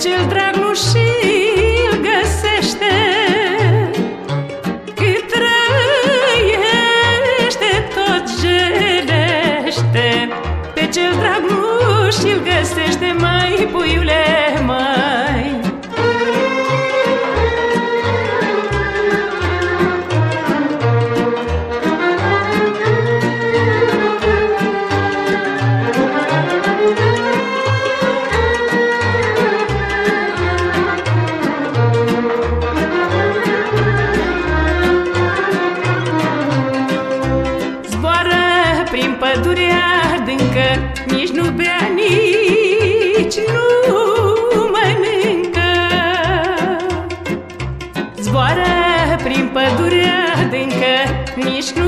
Cel drag nu și-l găsește. Cât trăiește tot gelește Pe cel drag nu și-l găsește mai puiule Мишку.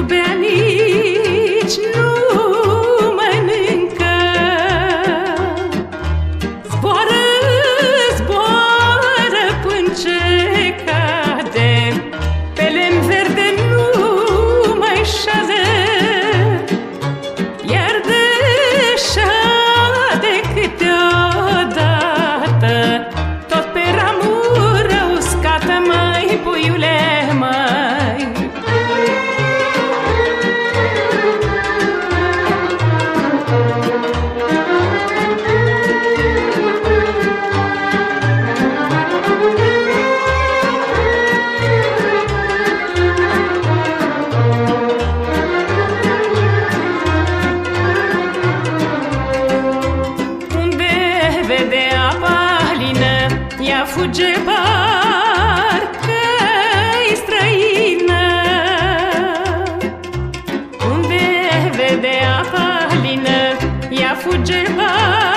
Fuge parcă-i străină. Unde vede apa lină, ea fuge parcă